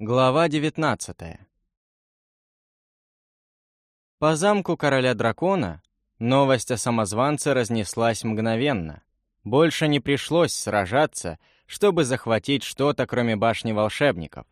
Глава 19 По замку короля дракона новость о самозванце разнеслась мгновенно. Больше не пришлось сражаться, чтобы захватить что-то, кроме башни волшебников.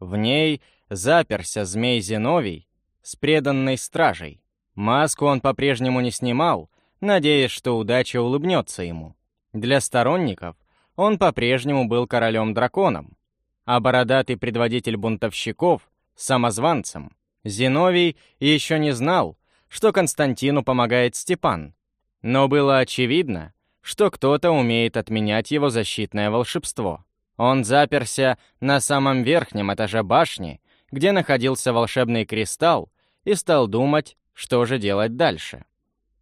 В ней заперся змей Зиновий с преданной стражей. Маску он по-прежнему не снимал, надеясь, что удача улыбнется ему. Для сторонников он по-прежнему был королем-драконом, а бородатый предводитель бунтовщиков — самозванцем. Зиновий еще не знал, что Константину помогает Степан. Но было очевидно, что кто-то умеет отменять его защитное волшебство. Он заперся на самом верхнем этаже башни, где находился волшебный кристалл, и стал думать, что же делать дальше.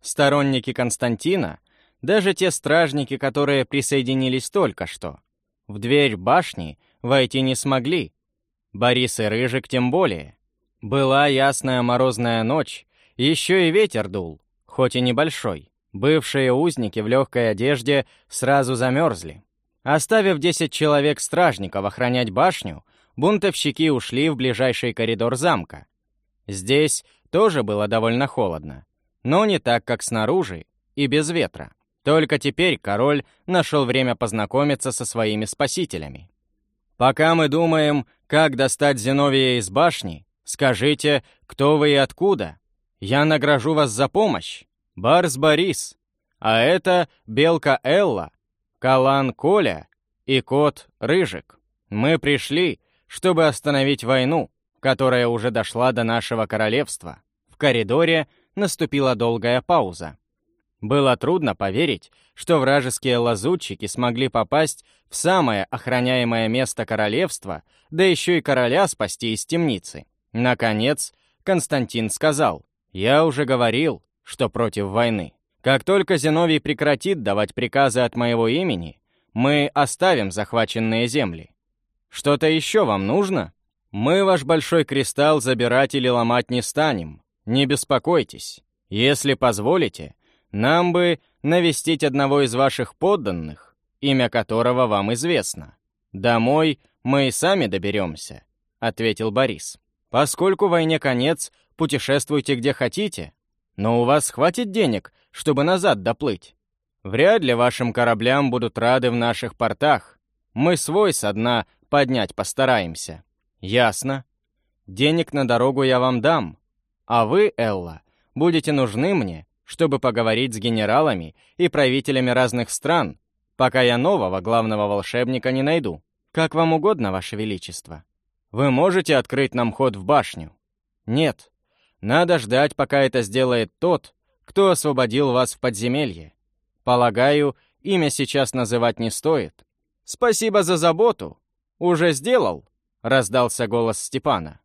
Сторонники Константина, даже те стражники, которые присоединились только что, в дверь башни — войти не смогли. Борис и Рыжик тем более. Была ясная морозная ночь, еще и ветер дул, хоть и небольшой. Бывшие узники в легкой одежде сразу замерзли. Оставив 10 человек-стражников охранять башню, бунтовщики ушли в ближайший коридор замка. Здесь тоже было довольно холодно, но не так, как снаружи и без ветра. Только теперь король нашел время познакомиться со своими спасителями. Пока мы думаем, как достать Зиновия из башни, скажите, кто вы и откуда. Я награжу вас за помощь. Барс Борис. А это Белка Элла, Калан Коля и Кот Рыжик. Мы пришли, чтобы остановить войну, которая уже дошла до нашего королевства. В коридоре наступила долгая пауза. Было трудно поверить, что вражеские лазутчики смогли попасть в самое охраняемое место королевства, да еще и короля спасти из темницы. Наконец, Константин сказал, «Я уже говорил, что против войны. Как только Зиновий прекратит давать приказы от моего имени, мы оставим захваченные земли. Что-то еще вам нужно? Мы ваш большой кристалл забирать или ломать не станем. Не беспокойтесь. Если позволите, нам бы навестить одного из ваших подданных, имя которого вам известно. Домой мы и сами доберемся», — ответил Борис. «Поскольку войне конец, путешествуйте где хотите, но у вас хватит денег, чтобы назад доплыть. Вряд ли вашим кораблям будут рады в наших портах. Мы свой со дна поднять постараемся». «Ясно. Денег на дорогу я вам дам, а вы, Элла, будете нужны мне, чтобы поговорить с генералами и правителями разных стран, пока я нового главного волшебника не найду. Как вам угодно, Ваше Величество. Вы можете открыть нам ход в башню? Нет. Надо ждать, пока это сделает тот, кто освободил вас в подземелье. Полагаю, имя сейчас называть не стоит. Спасибо за заботу. Уже сделал, раздался голос Степана.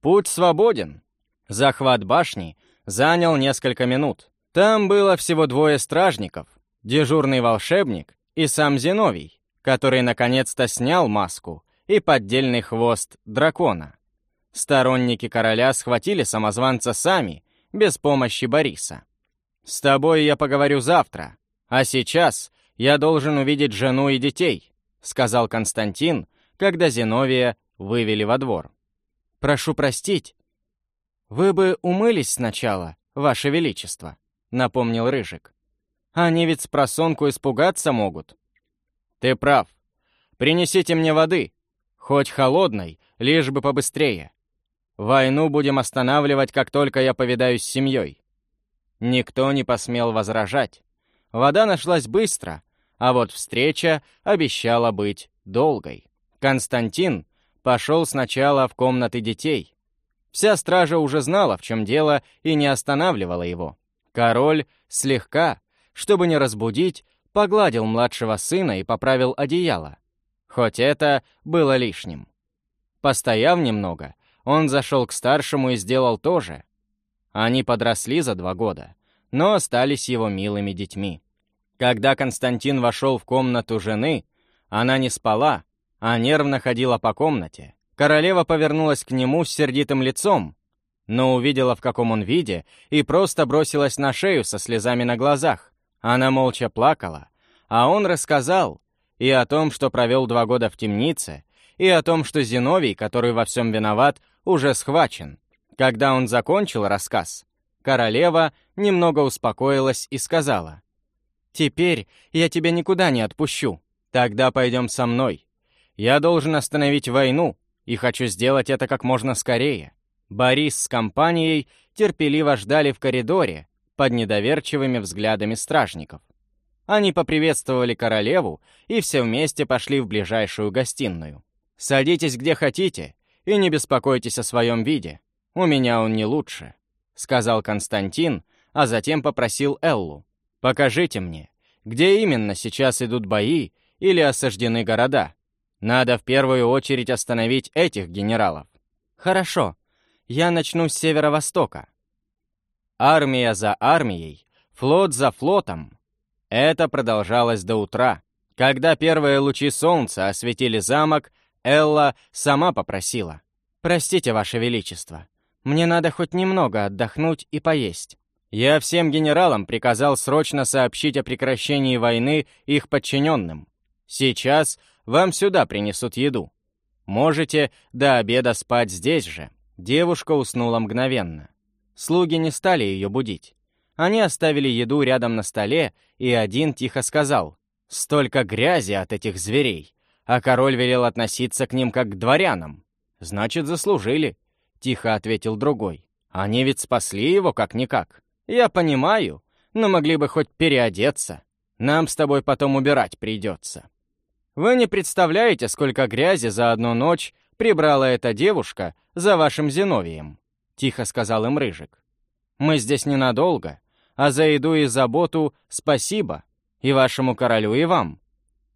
Путь свободен. Захват башни занял несколько минут. Там было всего двое стражников, дежурный волшебник и сам Зиновий, который наконец-то снял маску и поддельный хвост дракона. Сторонники короля схватили самозванца сами, без помощи Бориса. «С тобой я поговорю завтра, а сейчас я должен увидеть жену и детей», сказал Константин, когда Зиновия вывели во двор. «Прошу простить. Вы бы умылись сначала, Ваше Величество», напомнил Рыжик. «Они ведь с просонку испугаться могут». «Ты прав. Принесите мне воды, хоть холодной, лишь бы побыстрее. Войну будем останавливать, как только я повидаюсь с семьей». Никто не посмел возражать. Вода нашлась быстро, а вот встреча обещала быть долгой. Константин пошел сначала в комнаты детей. Вся стража уже знала, в чем дело, и не останавливала его. Король слегка, чтобы не разбудить, погладил младшего сына и поправил одеяло. Хоть это было лишним. Постояв немного, он зашел к старшему и сделал то же. Они подросли за два года, но остались его милыми детьми. Когда Константин вошел в комнату жены, она не спала, а нервно ходила по комнате. Королева повернулась к нему с сердитым лицом, но увидела, в каком он виде, и просто бросилась на шею со слезами на глазах. Она молча плакала, а он рассказал и о том, что провел два года в темнице, и о том, что Зиновий, который во всем виноват, уже схвачен. Когда он закончил рассказ, королева немного успокоилась и сказала, «Теперь я тебя никуда не отпущу. Тогда пойдем со мной. Я должен остановить войну, и хочу сделать это как можно скорее». Борис с компанией терпеливо ждали в коридоре под недоверчивыми взглядами стражников. Они поприветствовали королеву и все вместе пошли в ближайшую гостиную. «Садитесь где хотите и не беспокойтесь о своем виде. У меня он не лучше», — сказал Константин, а затем попросил Эллу. «Покажите мне, где именно сейчас идут бои или осаждены города. Надо в первую очередь остановить этих генералов». «Хорошо, я начну с северо-востока». Армия за армией, флот за флотом. Это продолжалось до утра. Когда первые лучи солнца осветили замок, Элла сама попросила. «Простите, Ваше Величество, мне надо хоть немного отдохнуть и поесть». Я всем генералам приказал срочно сообщить о прекращении войны их подчиненным. Сейчас вам сюда принесут еду. Можете до обеда спать здесь же. Девушка уснула мгновенно. Слуги не стали ее будить. Они оставили еду рядом на столе, и один тихо сказал «Столько грязи от этих зверей!» А король велел относиться к ним как к дворянам. «Значит, заслужили», — тихо ответил другой. «Они ведь спасли его как-никак». «Я понимаю, но могли бы хоть переодеться. Нам с тобой потом убирать придется». Вы не представляете, сколько грязи за одну ночь прибрала эта девушка за вашим Зиновием», — тихо сказал им Рыжик. «Мы здесь ненадолго, а за еду и заботу спасибо и вашему королю, и вам.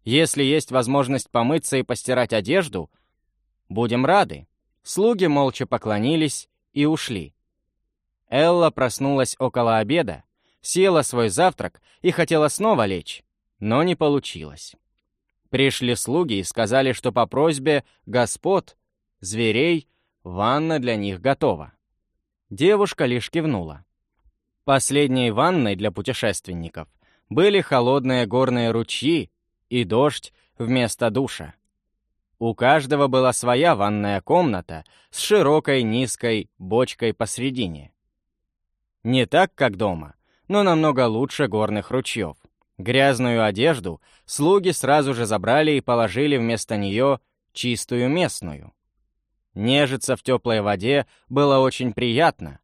Если есть возможность помыться и постирать одежду, будем рады». Слуги молча поклонились и ушли. Элла проснулась около обеда, съела свой завтрак и хотела снова лечь, но не получилось. Пришли слуги и сказали, что по просьбе господ, зверей, ванна для них готова. Девушка лишь кивнула. Последней ванной для путешественников были холодные горные ручьи и дождь вместо душа. У каждого была своя ванная комната с широкой низкой бочкой посредине. Не так, как дома, но намного лучше горных ручьев. Грязную одежду слуги сразу же забрали и положили вместо нее чистую местную. Нежиться в теплой воде было очень приятно,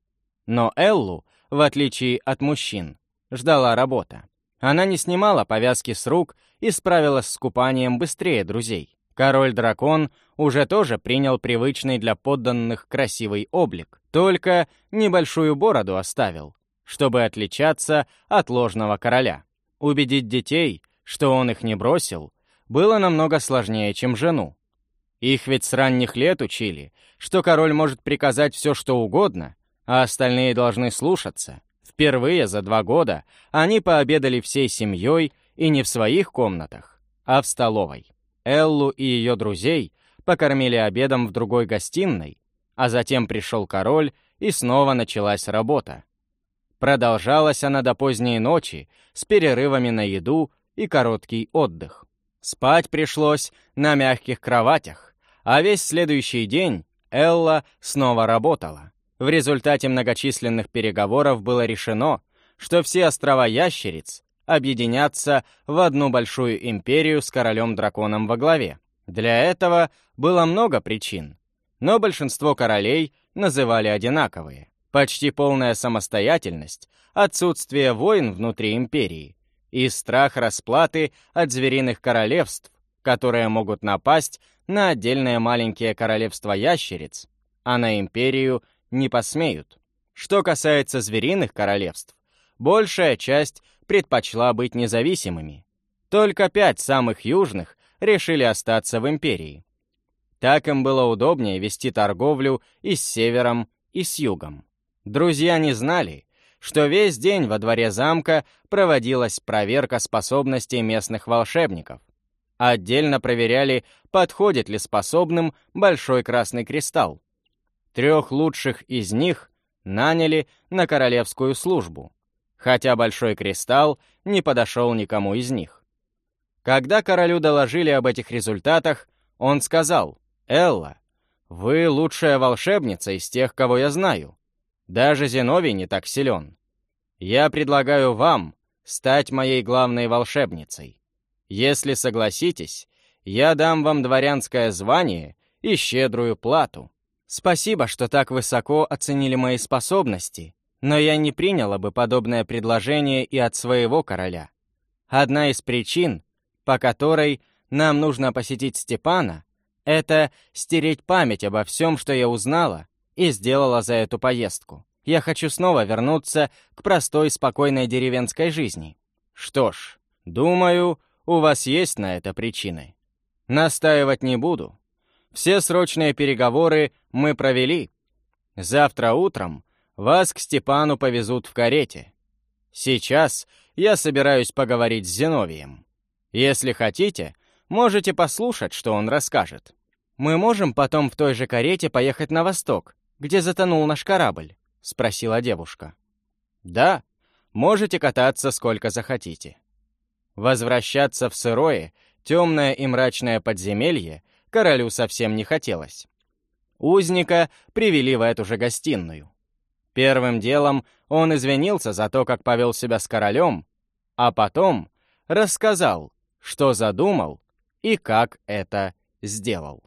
но Эллу, в отличие от мужчин, ждала работа. Она не снимала повязки с рук и справилась с купанием быстрее друзей. Король-дракон уже тоже принял привычный для подданных красивый облик, только небольшую бороду оставил, чтобы отличаться от ложного короля. Убедить детей, что он их не бросил, было намного сложнее, чем жену. Их ведь с ранних лет учили, что король может приказать все, что угодно, а остальные должны слушаться. Впервые за два года они пообедали всей семьей и не в своих комнатах, а в столовой. Эллу и ее друзей покормили обедом в другой гостиной, а затем пришел король, и снова началась работа. Продолжалась она до поздней ночи, с перерывами на еду и короткий отдых. Спать пришлось на мягких кроватях, а весь следующий день Элла снова работала. В результате многочисленных переговоров было решено, что все острова ящериц объединятся в одну большую империю с королем-драконом во главе. Для этого было много причин, но большинство королей называли одинаковые почти полная самостоятельность, отсутствие войн внутри империи и страх расплаты от звериных королевств, которые могут напасть на отдельные маленькие королевства ящериц, а на империю не посмеют. Что касается звериных королевств, большая часть предпочла быть независимыми. Только пять самых южных решили остаться в империи. Так им было удобнее вести торговлю и с севером, и с югом. Друзья не знали, что весь день во дворе замка проводилась проверка способностей местных волшебников. Отдельно проверяли, подходит ли способным большой красный кристалл. Трех лучших из них наняли на королевскую службу, хотя большой кристалл не подошел никому из них. Когда королю доложили об этих результатах, он сказал, Элла, вы лучшая волшебница из тех, кого я знаю. Даже Зиновий не так силен. Я предлагаю вам стать моей главной волшебницей. Если согласитесь, я дам вам дворянское звание и щедрую плату. Спасибо, что так высоко оценили мои способности, но я не приняла бы подобное предложение и от своего короля. Одна из причин, по которой нам нужно посетить Степана, это стереть память обо всем, что я узнала и сделала за эту поездку. Я хочу снова вернуться к простой, спокойной деревенской жизни. Что ж, думаю, у вас есть на это причины. Настаивать не буду. Все срочные переговоры мы провели. Завтра утром вас к Степану повезут в карете. Сейчас я собираюсь поговорить с Зиновием. Если хотите, можете послушать, что он расскажет. Мы можем потом в той же карете поехать на восток, где затонул наш корабль. — спросила девушка. «Да, можете кататься сколько захотите». Возвращаться в сырое, темное и мрачное подземелье королю совсем не хотелось. Узника привели в эту же гостиную. Первым делом он извинился за то, как повел себя с королем, а потом рассказал, что задумал и как это сделал.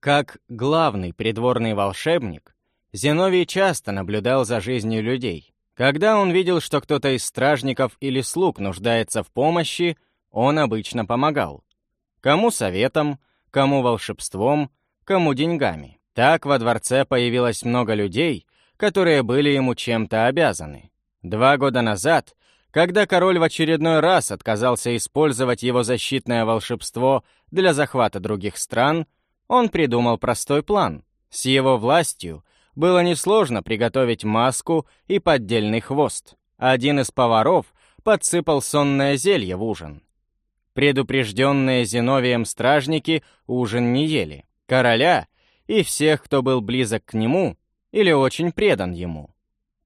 Как главный придворный волшебник, Зиновий часто наблюдал за жизнью людей. Когда он видел, что кто-то из стражников или слуг нуждается в помощи, он обычно помогал. Кому советом, кому волшебством, кому деньгами. Так во дворце появилось много людей, которые были ему чем-то обязаны. Два года назад, когда король в очередной раз отказался использовать его защитное волшебство для захвата других стран, он придумал простой план. С его властью было несложно приготовить маску и поддельный хвост. Один из поваров подсыпал сонное зелье в ужин. Предупрежденные Зиновием стражники ужин не ели. Короля и всех, кто был близок к нему или очень предан ему.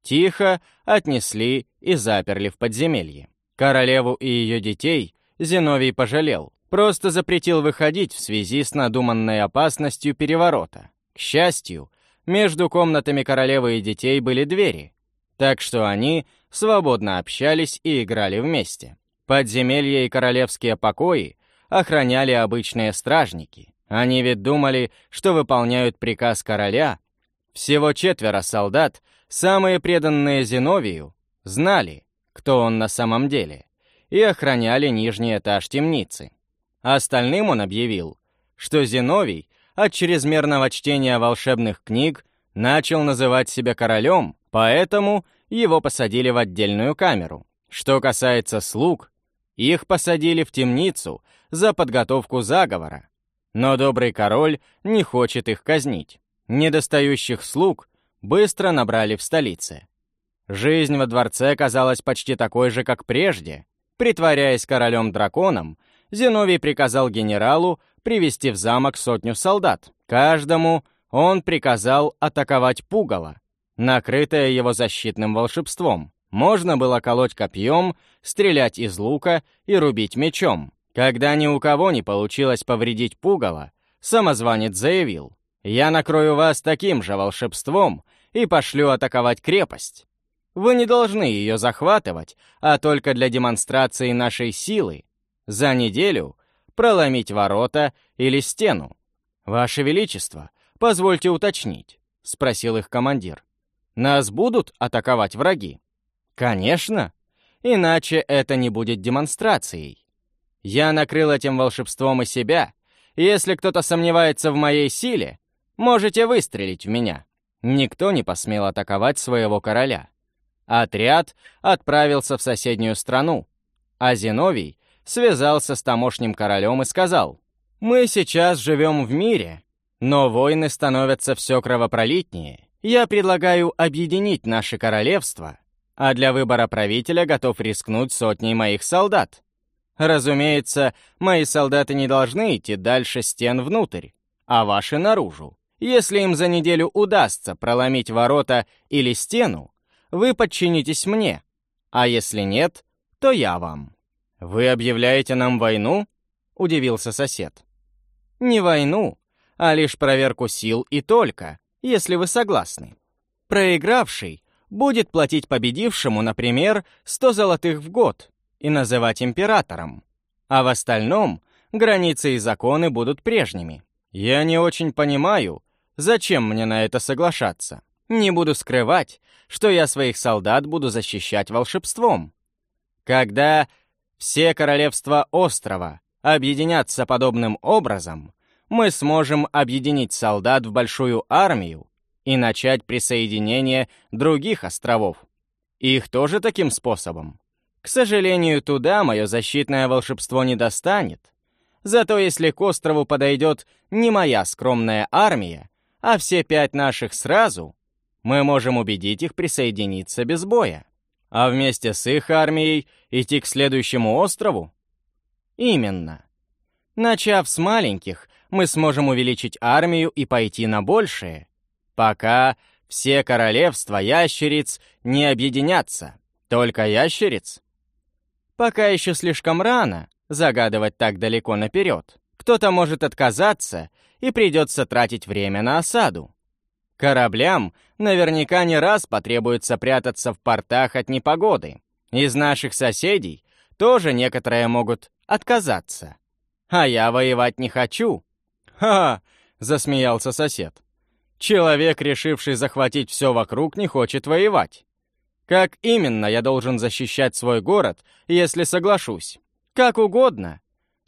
Тихо отнесли и заперли в подземелье. Королеву и ее детей Зиновий пожалел, просто запретил выходить в связи с надуманной опасностью переворота. К счастью, между комнатами королевы и детей были двери, так что они свободно общались и играли вместе. Подземелья и королевские покои охраняли обычные стражники. Они ведь думали, что выполняют приказ короля. Всего четверо солдат, самые преданные Зиновию, знали, кто он на самом деле, и охраняли нижний этаж темницы. Остальным он объявил, что Зиновий от чрезмерного чтения волшебных книг начал называть себя королем, поэтому его посадили в отдельную камеру. Что касается слуг, их посадили в темницу за подготовку заговора. Но добрый король не хочет их казнить. Недостающих слуг быстро набрали в столице. Жизнь во дворце казалась почти такой же, как прежде. Притворяясь королем-драконом, Зиновий приказал генералу привести в замок сотню солдат. Каждому он приказал атаковать пугало, накрытое его защитным волшебством. Можно было колоть копьем, стрелять из лука и рубить мечом. Когда ни у кого не получилось повредить пугало, самозванец заявил, «Я накрою вас таким же волшебством и пошлю атаковать крепость. Вы не должны ее захватывать, а только для демонстрации нашей силы. За неделю проломить ворота или стену. «Ваше Величество, позвольте уточнить», — спросил их командир. «Нас будут атаковать враги?» «Конечно, иначе это не будет демонстрацией. Я накрыл этим волшебством и себя. Если кто-то сомневается в моей силе, можете выстрелить в меня». Никто не посмел атаковать своего короля. Отряд отправился в соседнюю страну, а Зиновий связался с тамошним королем и сказал, «Мы сейчас живем в мире, но войны становятся все кровопролитнее. Я предлагаю объединить наше королевство, а для выбора правителя готов рискнуть сотней моих солдат. Разумеется, мои солдаты не должны идти дальше стен внутрь, а ваши наружу. Если им за неделю удастся проломить ворота или стену, вы подчинитесь мне, а если нет, то я вам». «Вы объявляете нам войну?» — удивился сосед. Не войну, а лишь проверку сил и только, если вы согласны. Проигравший будет платить победившему, например, 100 золотых в год и называть императором, а в остальном границы и законы будут прежними. Я не очень понимаю, зачем мне на это соглашаться. Не буду скрывать, что я своих солдат буду защищать волшебством. Когда все королевства острова объединятся подобным образом, мы сможем объединить солдат в большую армию и начать присоединение других островов. Их тоже таким способом. К сожалению, туда мое защитное волшебство не достанет. Зато если к острову подойдет не моя скромная армия, а все пять наших сразу, мы можем убедить их присоединиться без боя. А вместе с их армией идти к следующему острову? Именно. Начав с маленьких, мы сможем увеличить армию и пойти на большее, пока все королевства ящериц не объединятся. Только ящериц? Пока еще слишком рано загадывать так далеко наперед. Кто-то может отказаться, и придется тратить время на осаду. Кораблям наверняка не раз потребуется прятаться в портах от непогоды. Из наших соседей тоже некоторые могут отказаться. А я воевать не хочу. «Ха!» — засмеялся сосед. «Человек, решивший захватить все вокруг, не хочет воевать. Как именно я должен защищать свой город, если соглашусь? Как угодно,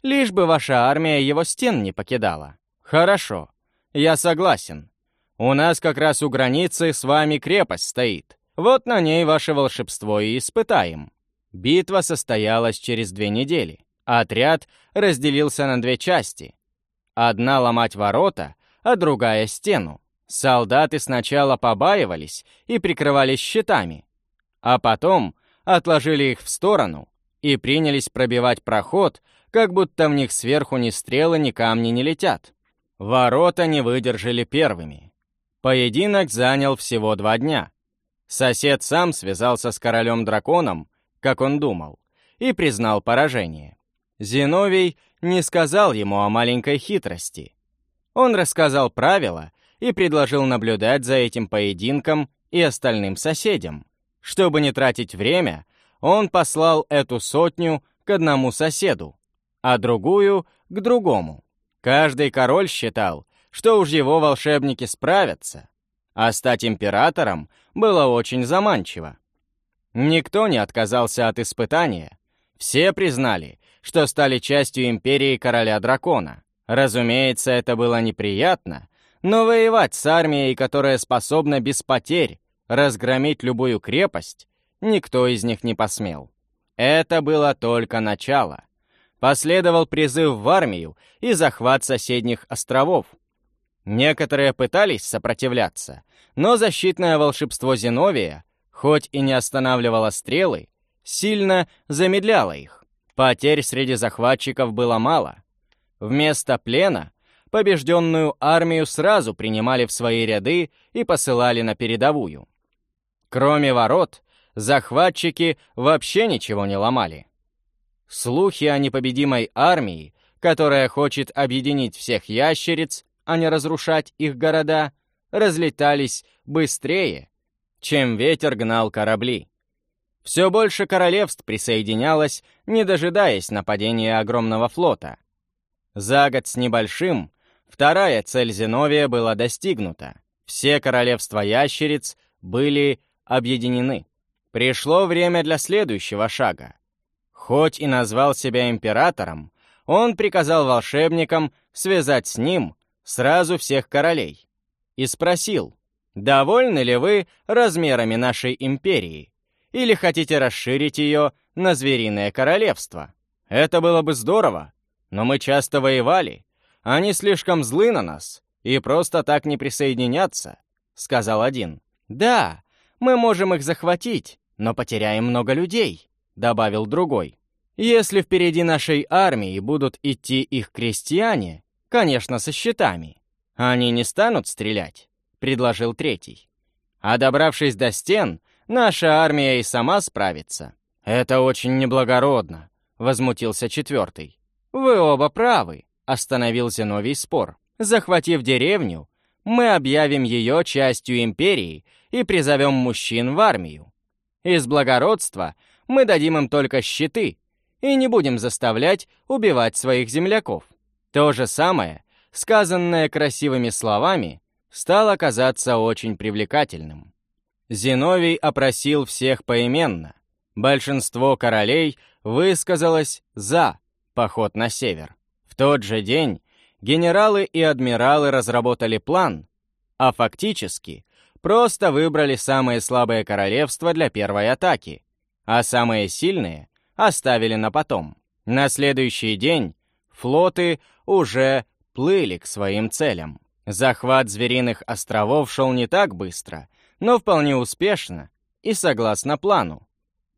лишь бы ваша армия его стен не покидала. Хорошо, я согласен. У нас как раз у границы с вами крепость стоит. Вот на ней ваше волшебство и испытаем». Битва состоялась через две недели. Отряд разделился на две части. Одна ломать ворота, а другая — стену. Солдаты сначала побаивались и прикрывались щитами, а потом отложили их в сторону и принялись пробивать проход, как будто в них сверху ни стрелы, ни камни не летят. Ворота не выдержали первыми. Поединок занял всего два дня. Сосед сам связался с королем-драконом, как он думал, и признал поражение. Зиновий не сказал ему о маленькой хитрости. Он рассказал правила и предложил наблюдать за этим поединком и остальным соседям. Чтобы не тратить время, он послал эту сотню к одному соседу, а другую — к другому. Каждый король считал, что уж его волшебники справятся, а стать императором было очень заманчиво. Никто не отказался от испытания. Все признали, что стали частью империи короля дракона. Разумеется, это было неприятно, но воевать с армией, которая способна без потерь разгромить любую крепость, никто из них не посмел. Это было только начало. Последовал призыв в армию и захват соседних островов. Некоторые пытались сопротивляться, но защитное волшебство Зиновия, хоть и не останавливало стрелы, сильно замедляло их. Потерь среди захватчиков было мало. Вместо плена побежденную армию сразу принимали в свои ряды и посылали на передовую. Кроме ворот, захватчики вообще ничего не ломали. Слухи о непобедимой армии, которая хочет объединить всех ящериц, а не разрушать их города, разлетались быстрее, чем ветер гнал корабли. Все больше королевств присоединялось, не дожидаясь нападения огромного флота. За год с небольшим вторая цель Зиновия была достигнута. Все королевства ящериц были объединены. Пришло время для следующего шага. Хоть и назвал себя императором, он приказал волшебникам связать с ним сразу всех королей и спросил, довольны ли вы размерами нашей империи? Или хотите расширить ее на звериное королевство? Это было бы здорово, но мы часто воевали. Они слишком злы на нас и просто так не присоединятся», — сказал один. «Да, мы можем их захватить, но потеряем много людей», — добавил другой. «Если впереди нашей армии будут идти их крестьяне, конечно, со щитами, они не станут стрелять», — предложил третий. А добравшись до стен, Наша армия и сама справится». «Это очень неблагородно», — возмутился четвертый. «Вы оба правы», остановил Зиновий спор. «Захватив деревню, мы объявим ее частью империи и призовем мужчин в армию. Из благородства мы дадим им только щиты и не будем заставлять убивать своих земляков. То же самое, сказанное красивыми словами, стало казаться очень привлекательным. Зиновий опросил всех поименно. Большинство королей высказалось «за» поход на север. В тот же день генералы и адмиралы разработали план, а фактически просто выбрали самые слабые королевства для первой атаки, а самые сильные оставили на потом. На следующий день флоты уже плыли к своим целям. Захват звериных островов шел не так быстро, но вполне успешно и согласно плану.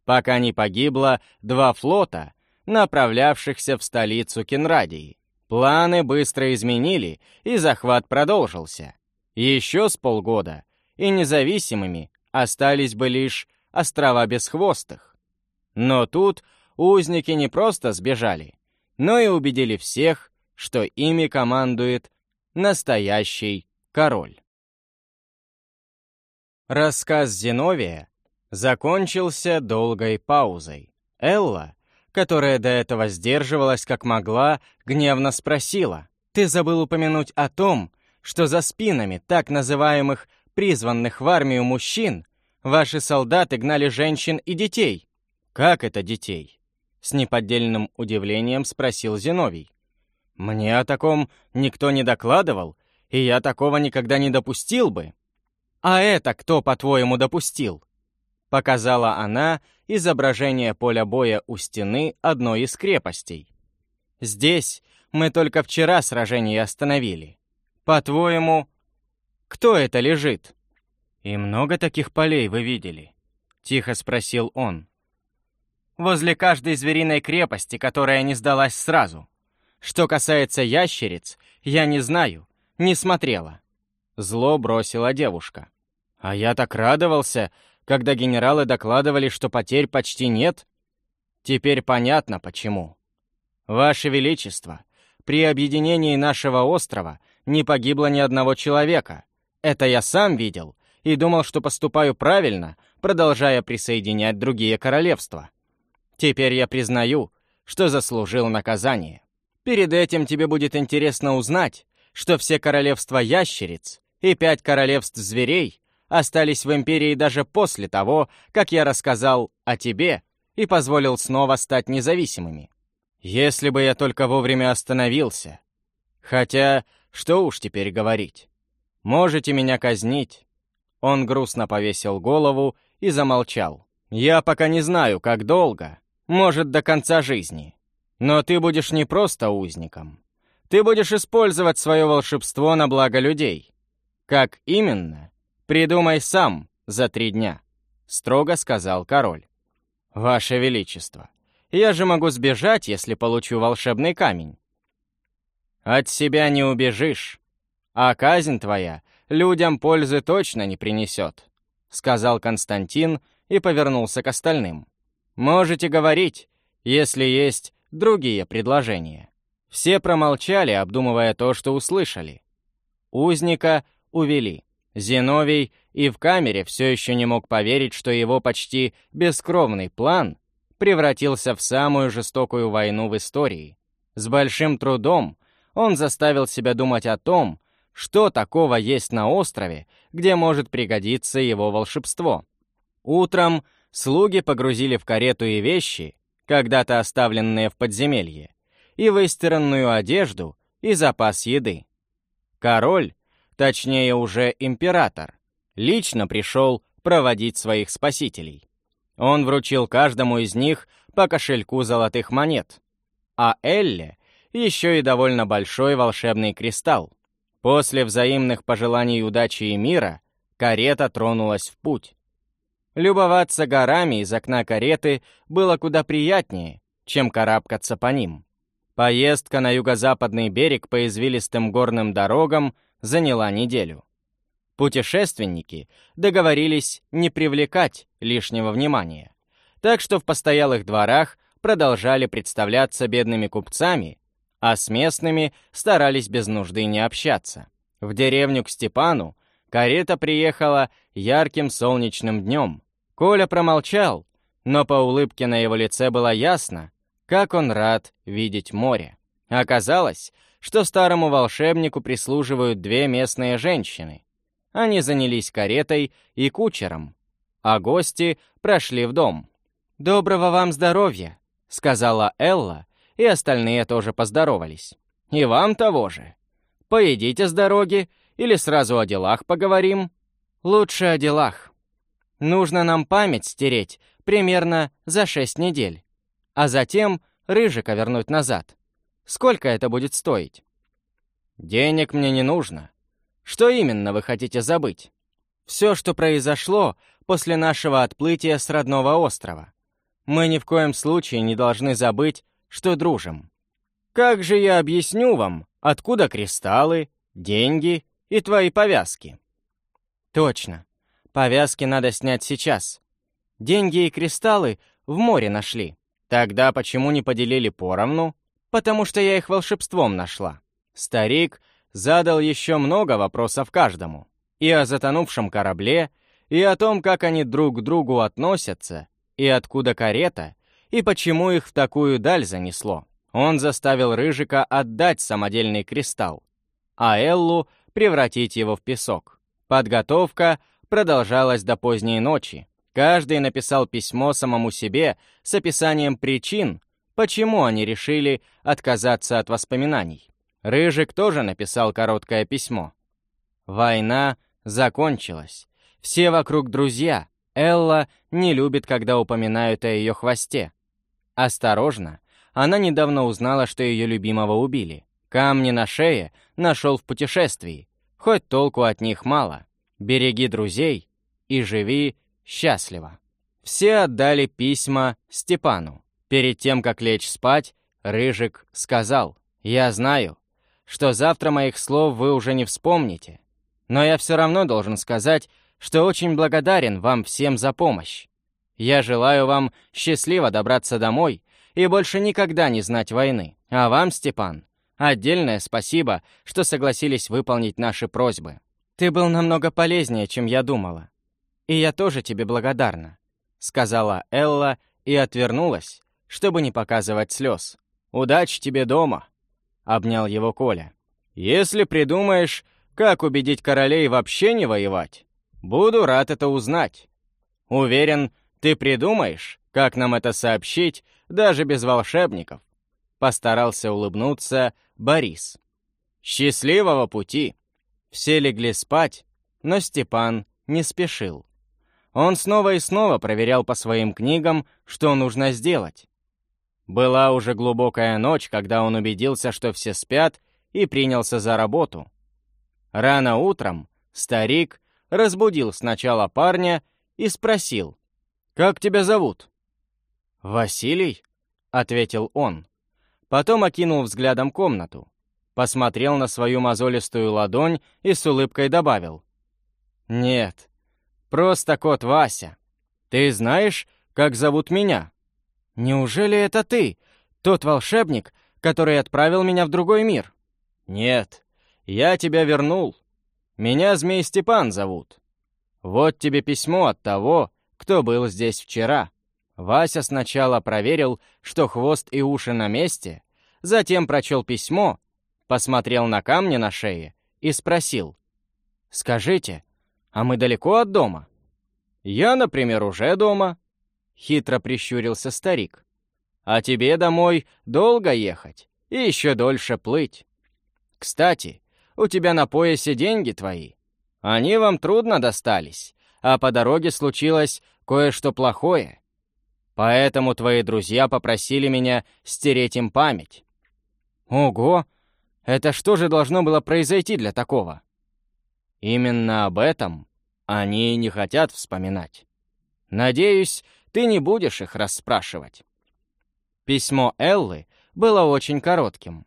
Пока не погибло два флота, направлявшихся в столицу Кенрадии. Планы быстро изменили, и захват продолжился. Еще с полгода, и независимыми остались бы лишь острова Бесхвостых. Но тут узники не просто сбежали, но и убедили всех, что ими командует настоящий король. Рассказ Зиновия закончился долгой паузой. Элла которая до этого сдерживалась как могла, гневно спросила. «Ты забыл упомянуть о том, что за спинами так называемых призванных в армию мужчин ваши солдаты гнали женщин и детей». «Как это детей?» С неподдельным удивлением спросил Зиновий. «Мне о таком никто не докладывал, и я такого никогда не допустил бы». «А это кто, по-твоему, допустил?» Показала она изображение поля боя у стены одной из крепостей. «Здесь мы только вчера сражение остановили. По-твоему, кто это лежит?» «И много таких полей вы видели?» — тихо спросил он. «Возле каждой звериной крепости, которая не сдалась сразу. Что касается ящериц, я не знаю, не смотрела». Зло бросила девушка. «А я так радовался, когда генералы докладывали, что потерь почти нет? Теперь понятно, почему. Ваше Величество, при объединении нашего острова не погибло ни одного человека. Это я сам видел и думал, что поступаю правильно, продолжая присоединять другие королевства. Теперь я признаю, что заслужил наказание. Перед этим тебе будет интересно узнать, что все королевства ящериц и пять королевств зверей остались в империи даже после того, как я рассказал о тебе и позволил снова стать независимыми. Если бы я только вовремя остановился. Хотя, что уж теперь говорить. Можете меня казнить. Он грустно повесил голову и замолчал. Я пока не знаю, как долго. Может, до конца жизни. Но ты будешь не просто узником. Ты будешь использовать свое волшебство на благо людей. Как именно, «Придумай сам за три дня», — строго сказал король. «Ваше Величество, я же могу сбежать, если получу волшебный камень». «От себя не убежишь, а казнь твоя людям пользы точно не принесет», — сказал Константин и повернулся к остальным. «Можете говорить, если есть другие предложения». Все промолчали, обдумывая то, что услышали. Узника увели. Зиновий и в камере все еще не мог поверить, что его почти бескровный план превратился в самую жестокую войну в истории. С большим трудом он заставил себя думать о том, что такого есть на острове, где может пригодиться его волшебство. Утром слуги погрузили в карету и вещи, когда-то оставленные в подземелье, и выстиранную одежду, и запас еды. Король точнее уже император, лично пришел проводить своих спасителей. Он вручил каждому из них по кошельку золотых монет, а Элле еще и довольно большой волшебный кристалл. После взаимных пожеланий удачи и мира карета тронулась в путь. Любоваться горами из окна кареты было куда приятнее, чем карабкаться по ним. Поездка на юго-западный берег по извилистым горным дорогам — заняла неделю. Путешественники договорились не привлекать лишнего внимания, так что в постоялых дворах продолжали представляться бедными купцами, а с местными старались без нужды не общаться. В деревню к Степану карета приехала ярким солнечным днем. Коля промолчал, но по улыбке на его лице было ясно, как он рад видеть море. Оказалось, что старому волшебнику прислуживают две местные женщины. Они занялись каретой и кучером, а гости прошли в дом. «Доброго вам здоровья», — сказала Элла, и остальные тоже поздоровались. «И вам того же. Поедите с дороги или сразу о делах поговорим?» «Лучше о делах. Нужно нам память стереть примерно за шесть недель, а затем Рыжика вернуть назад. Сколько это будет стоить?» «Денег мне не нужно. Что именно вы хотите забыть?» «Все, что произошло после нашего отплытия с родного острова. Мы ни в коем случае не должны забыть, что дружим. Как же я объясню вам, откуда кристаллы, деньги и твои повязки?» «Точно. Повязки надо снять сейчас. Деньги и кристаллы в море нашли. Тогда почему не поделили поровну? Потому что я их волшебством нашла. Старик задал еще много вопросов каждому. И о затонувшем корабле, и о том, как они друг к другу относятся, и откуда карета, и почему их в такую даль занесло. Он заставил Рыжика отдать самодельный кристалл, а Эллу превратить его в песок. Подготовка продолжалась до поздней ночи. Каждый написал письмо самому себе с описанием причин, почему они решили отказаться от воспоминаний. Рыжик тоже написал короткое письмо. Война закончилась. Все вокруг друзья. Элла не любит, когда упоминают о ее хвосте. Осторожно, она недавно узнала, что ее любимого убили. Камни на шее нашел в путешествии. Хоть толку от них мало. Береги друзей и живи счастливо. Все отдали письма Степану. Перед тем, как лечь спать, Рыжик сказал, «Я знаю, что завтра моих слов вы уже не вспомните, но я все равно должен сказать, что очень благодарен вам всем за помощь. Я желаю вам счастливо добраться домой и больше никогда не знать войны. А вам, Степан, отдельное спасибо, что согласились выполнить наши просьбы. Ты был намного полезнее, чем я думала. И я тоже тебе благодарна», — сказала Элла и отвернулась, чтобы не показывать слез. «Удачи тебе дома!» — обнял его Коля. «Если придумаешь, как убедить королей вообще не воевать, буду рад это узнать. Уверен, ты придумаешь, как нам это сообщить, даже без волшебников?» Постарался улыбнуться Борис. «Счастливого пути!» Все легли спать, но Степан не спешил. Он снова и снова проверял по своим книгам, что нужно сделать. Была уже глубокая ночь, когда он убедился, что все спят, и принялся за работу. Рано утром старик разбудил сначала парня и спросил, «Как тебя зовут?» «Василий», — ответил он. Потом окинул взглядом комнату, посмотрел на свою мозолистую ладонь и с улыбкой добавил, «Нет, просто кот Вася. Ты знаешь, как зовут меня?» «Неужели это ты, тот волшебник, который отправил меня в другой мир?» «Нет, я тебя вернул. Меня Змей Степан зовут. Вот тебе письмо от того, кто был здесь вчера». Вася сначала проверил, что хвост и уши на месте, затем прочел письмо, посмотрел на камни на шее и спросил. «Скажите, а мы далеко от дома?» «Я, например, уже дома», Хитро прищурился старик. «А тебе домой долго ехать и еще дольше плыть. Кстати, у тебя на поясе деньги твои. Они вам трудно достались, а по дороге случилось кое-что плохое. Поэтому твои друзья попросили меня стереть им память». «Ого! Это что же должно было произойти для такого?» «Именно об этом они не хотят вспоминать. Надеюсь, ты не будешь их расспрашивать. Письмо Эллы было очень коротким.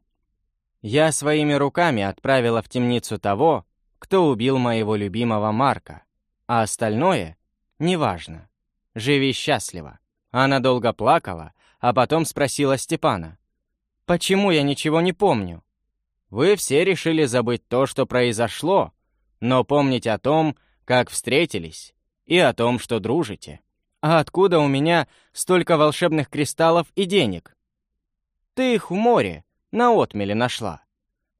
Я своими руками отправила в темницу того, кто убил моего любимого Марка, а остальное — неважно. Живи счастливо. Она долго плакала, а потом спросила Степана. Почему я ничего не помню? Вы все решили забыть то, что произошло, но помнить о том, как встретились, и о том, что дружите. А откуда у меня столько волшебных кристаллов и денег? Ты их в море, на отмеле нашла.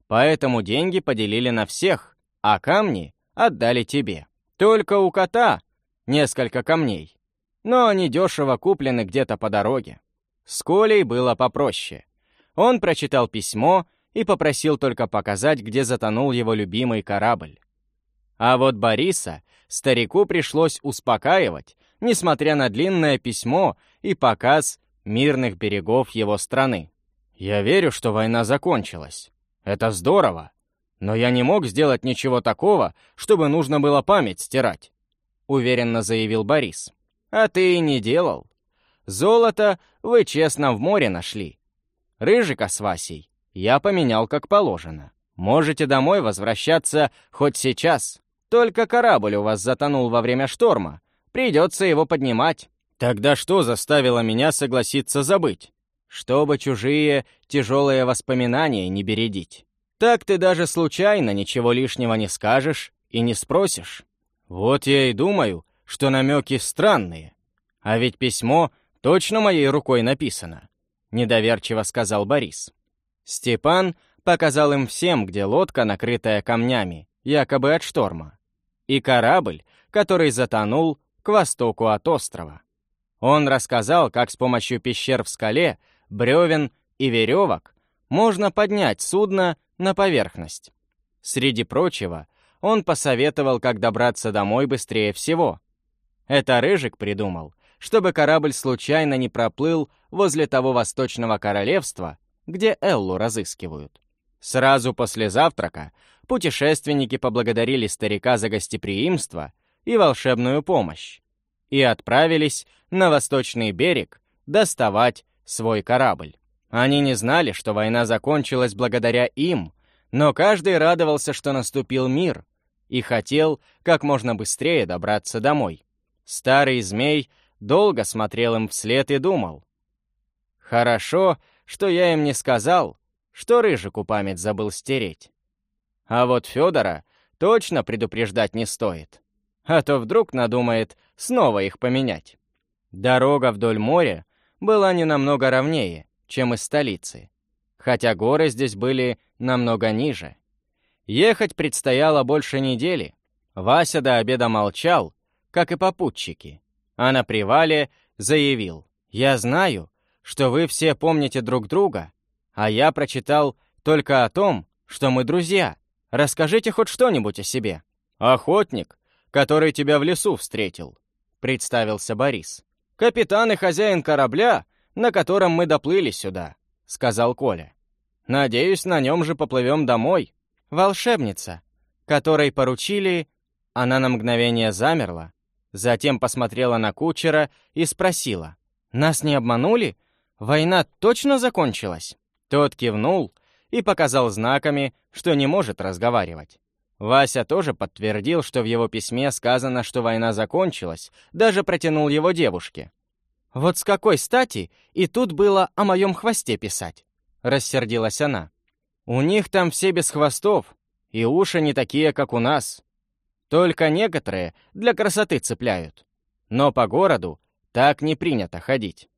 Поэтому деньги поделили на всех, а камни отдали тебе. Только у кота несколько камней, но они дешево куплены где-то по дороге. С Колей было попроще. Он прочитал письмо и попросил только показать, где затонул его любимый корабль. А вот Бориса старику пришлось успокаивать, несмотря на длинное письмо и показ мирных берегов его страны. «Я верю, что война закончилась. Это здорово. Но я не мог сделать ничего такого, чтобы нужно было память стирать», — уверенно заявил Борис. «А ты и не делал. Золото вы честно в море нашли. Рыжика с Васей я поменял как положено. Можете домой возвращаться хоть сейчас. Только корабль у вас затонул во время шторма. Придется его поднимать. Тогда что заставило меня согласиться забыть? Чтобы чужие тяжелые воспоминания не бередить. Так ты даже случайно ничего лишнего не скажешь и не спросишь. Вот я и думаю, что намеки странные. А ведь письмо точно моей рукой написано, недоверчиво сказал Борис. Степан показал им всем, где лодка, накрытая камнями, якобы от шторма, и корабль, который затонул к востоку от острова. Он рассказал, как с помощью пещер в скале, бревен и веревок можно поднять судно на поверхность. Среди прочего, он посоветовал, как добраться домой быстрее всего. Это Рыжик придумал, чтобы корабль случайно не проплыл возле того восточного королевства, где Эллу разыскивают. Сразу после завтрака путешественники поблагодарили старика за гостеприимство и волшебную помощь и отправились на восточный берег доставать свой корабль. Они не знали, что война закончилась благодаря им, но каждый радовался, что наступил мир, и хотел как можно быстрее добраться домой. Старый змей долго смотрел им вслед и думал. «Хорошо, что я им не сказал, что Рыжику память забыл стереть. А вот Федора точно предупреждать не стоит, а то вдруг надумает снова их поменять. Дорога вдоль моря была не намного ровнее, чем из столицы, хотя горы здесь были намного ниже. Ехать предстояло больше недели. Вася до обеда молчал, как и попутчики, а на привале заявил, «Я знаю, что вы все помните друг друга, а я прочитал только о том, что мы друзья. Расскажите хоть что-нибудь о себе. Охотник, который тебя в лесу встретил, представился Борис. Капитан и хозяин корабля, на котором мы доплыли сюда, сказал Коля. Надеюсь, на нем же поплывем домой. Волшебница, которой поручили... Она на мгновение замерла, затем посмотрела на кучера и спросила. «Нас не обманули? Война точно закончилась?» Тот кивнул и показал знаками, что не может разговаривать. Вася тоже подтвердил, что в его письме сказано, что война закончилась, даже протянул его девушке. «Вот с какой стати и тут было о моем хвосте писать?» — рассердилась она. «У них там все без хвостов, и уши не такие, как у нас. Только некоторые для красоты цепляют. Но по городу так не принято ходить».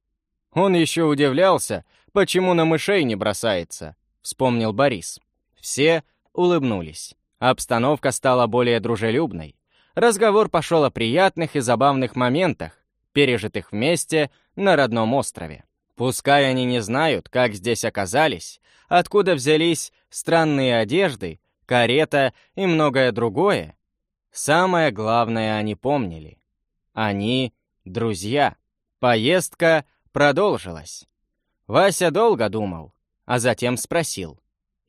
Он еще удивлялся, почему на мышей не бросается, вспомнил Борис. Все улыбнулись. Обстановка стала более дружелюбной. Разговор пошел о приятных и забавных моментах, пережитых вместе на родном острове. Пускай они не знают, как здесь оказались, откуда взялись странные одежды, карета и многое другое, самое главное они помнили. Они — друзья. Поездка продолжилась. Вася долго думал, а затем спросил.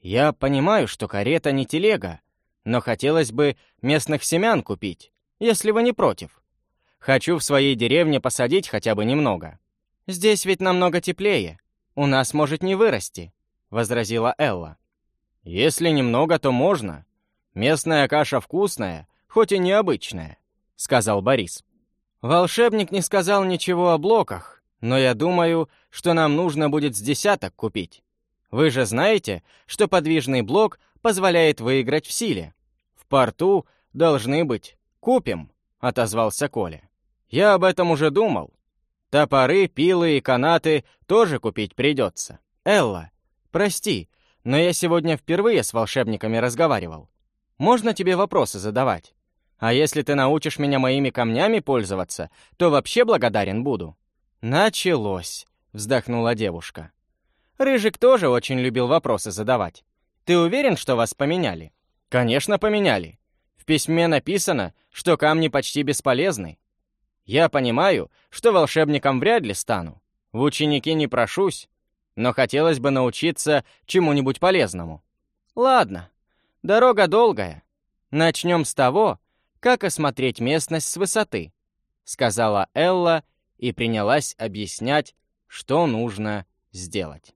«Я понимаю, что карета не телега, но хотелось бы местных семян купить, если вы не против. Хочу в своей деревне посадить хотя бы немного. Здесь ведь намного теплее, у нас может не вырасти», — возразила Элла. «Если немного, то можно. Местная каша вкусная, хоть и необычная», — сказал Борис. Волшебник не сказал ничего о блоках, но я думаю, что нам нужно будет с десяток купить. Вы же знаете, что подвижный блок позволяет выиграть в силе. В порту должны быть. Купим, отозвался Коля. Я об этом уже думал. Топоры, пилы и канаты тоже купить придется. Элла, прости, но я сегодня впервые с волшебниками разговаривал. Можно тебе вопросы задавать? А если ты научишь меня моими камнями пользоваться, то вообще благодарен буду». «Началось», — вздохнула девушка. Рыжик тоже очень любил вопросы задавать. «Ты уверен, что вас поменяли?» «Конечно, поменяли. В письме написано, что камни почти бесполезны. Я понимаю, что волшебником вряд ли стану. В ученики не прошусь, но хотелось бы научиться чему-нибудь полезному. Ладно, дорога долгая. Начнем с того, как осмотреть местность с высоты, сказала Элла и принялась объяснять, что нужно сделать.